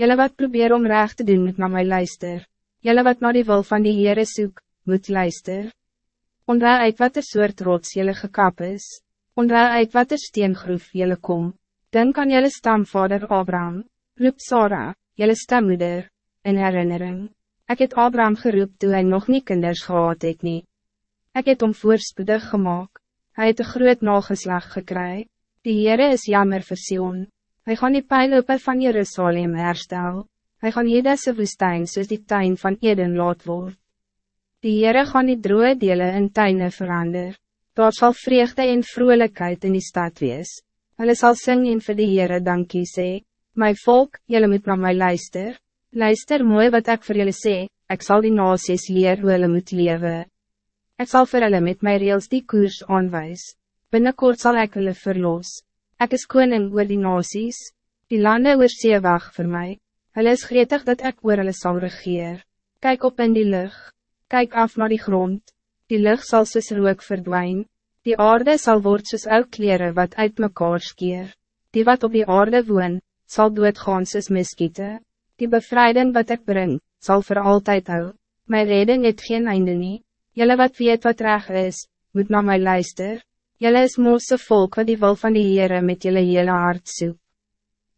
Jelle wat probeer om recht te doen, moet naar mij luister. Jelle wat naar die wil van die Heere soek, moet luister. Onder uit wat er soort rots jelle gekap is. Onder uit wat er steengroef jelle kom. Dan kan jelle stamvader Abraham, roep Sarah, jelle stammoeder, in herinnering. Ik het Abraham geroep toen hij nog niet kinders gehad het nie. Ek het om voorspoedig gemaakt. Hij het een groot nageslag gekry. Die Heere is jammer vir Sion. Hy gaan die pijlope van Jerusalem herstel. Hij gaan Jedese woestijn soos die tuin van Eden laat word. Die Heere gaan die droe dele in tuine verander. Daar sal vreugde en vrolijkheid in die stad wees. Hulle sal sing en vir die Heere dankie sê. My volk, jullie moet naar mij luister. Luister mooi wat ik voor jullie sê, ik zal die nasies leer hoe hulle moet leven. Ik zal voor hulle met my reels die koers aanwijs. Binnenkort zal ik hulle verlos. Ik is koning oor die nasies, die landen oor see wacht voor mij. Hulle is gretig dat ik oor hulle sal regeer. Kijk op in die lucht, kijk af naar die grond. Die lucht zal soos rook verdwijnen. Die aarde zal word soos ou kleren wat uit mekaar skeer. Die wat op die aarde woon, zal doodgaan soos miskiete. Die bevrijding wat ik breng, zal voor altijd hou. Mijn reden het geen einde nie. Jelle wat weet wat reg is, moet naar mij luister. Jelle is moose volk wat die wil van die Heere met jelle hele hart soek.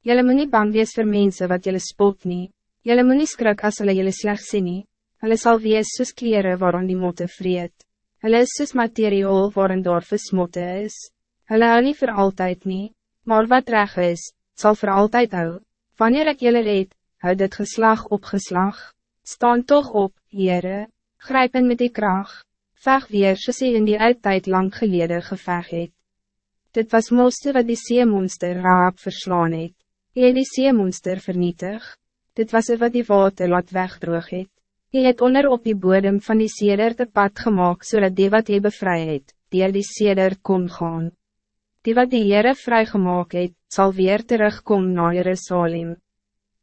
Jelle moet nie bang wees vir mense wat jelle spot nie. Jelle moet nie skrik as hulle jelle slecht sien nie. Hulle sal wees soos kleren waarom die motte vreet. Hulle is soos materiaal waarin daar versmotte is. Hulle hou nie vir altyd nie, maar wat reg is, zal voor altijd hou. Wanneer ik jullie reed, houd het geslag op geslag. Staan toch op, Heere, grijp in met die kracht. Veg weer soos hy in die uittijd lang geleden geveg het. Dit was moeste wat die seemonster raap verslaan het. Hy het die seemonster vernietig. Dit was er wat die water laat wegdroog het. Hy het onder op die bodem van die seder te pad gemaakt, zodat die wat hy bevry het, die die seder kon gaan. Die wat die Heere vrygemaak het, sal weer terugkom na Jerusalem.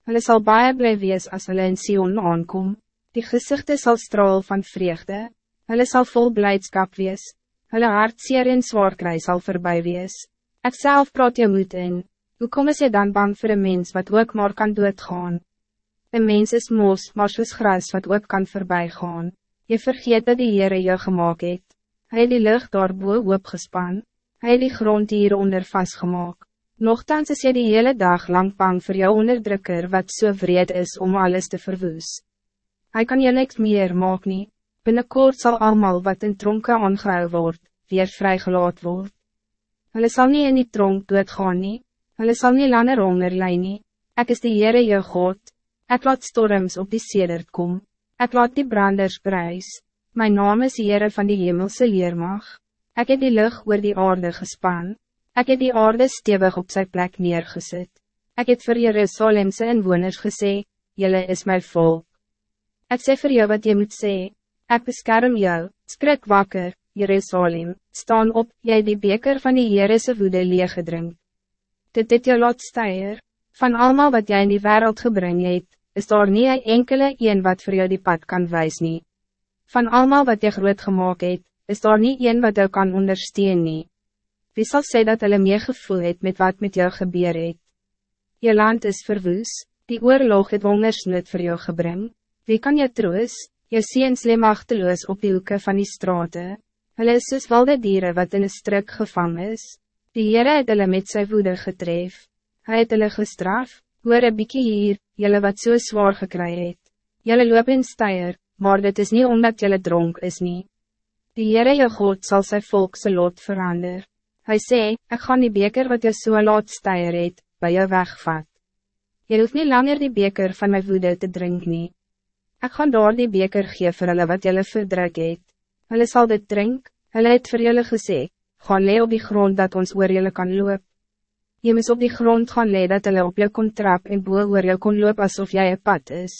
Hulle sal baie bly wees as hulle in Sion aankom. Die gezichten zal straal van vreugde. Hulle sal vol blijdschap wees. Hulle hartseer en zwaar kry sal voorbij wees. Ek self praat jou moed in. Hoe kom jy dan bang voor een mens wat ook maar kan doodgaan? Een mens is moos, maar soos gras wat ook kan voorbij gaan. Je vergeet dat die Heere jou gemaakt het. Hy die lucht daarboe opgespan. Hy die grond hieronder vastgemaakt. Nochtans is jy die hele dag lang bang voor jou onderdrukker wat zo so vreed is om alles te verwoes. Hij kan je niks meer maak nie, binnenkort sal allemaal wat in tronke aangehou word, weer vrygelaat word. Hulle sal nie in die tronk doodgaan nie, hulle sal nie langer honger lei nie, ek is die Heere jou God, ek laat storms op die sedert kom, ek laat die branders prijs, mijn naam is Heere van die hemelse leermag, ek het die lucht oor die aarde gespan. Ik heb die aarde stevig op zijn plek neergezet. Ik heb voor Jeruzalemse inwoners gezegd, jullie is mijn volk. Ik zeg voor jou wat je moet zeggen. Ik bescherm jou, skrik wakker, Jeruzalem, staan op, jij die beker van die Heerese woede leeggedrink. Dit dit jou laat steier, van allemaal wat jij in die wereld gebring het, is daar niet een enkele een wat voor jou die pad kan wijzen. nie. Van allemaal wat je groot gemaakt het, is daar niet een wat jou kan ondersteunen. nie. Wie zal zeggen dat hulle meer gevoel het met wat met jou gebeur het? Je land is verwoes, die oorlog het hongersnood voor jou gebring. Wie kan je troos? Je ziens leem achteloos op die hoeken van die straten. Hulle is soos wilde dieren wat in een strik gevangen is. Die Heere het hulle met sy woede getref. Hij het hulle gestraf, hoor een bykie hier, julle wat so zwaar gekry het. Julle loop in steier, maar dit is niet omdat julle dronk is nie. Die Heere jou God zal zijn volkse lot veranderen. Hij sê, ik ga die beker wat je so laat steier het, by jou wegvat. Je hoeft niet langer die beker van mijn woede te drinken. Ek gaan daar die beker gee vir hulle wat jylle verdruk het. Hulle sal dit drink, hulle het vir julle gesê, gaan lee op die grond dat ons oor julle kan loop. Je moet op die grond gaan lee dat hulle op jou kon trap en boe oor jou kon loop alsof jij een pad is.